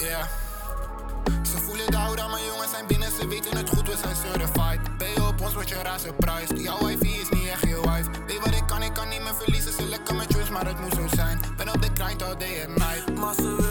Yeah. Ze voelen de oude, maar jongens zijn binnen, ze weten het goed, we zijn certified. Ben je op ons, wordt je raar prijst. Jouw wifi is niet echt je wife. Weet wat ik kan, ik kan niet meer verliezen. Ze lekker met choice, maar het moet zo zijn. Ben op de grind all day and night.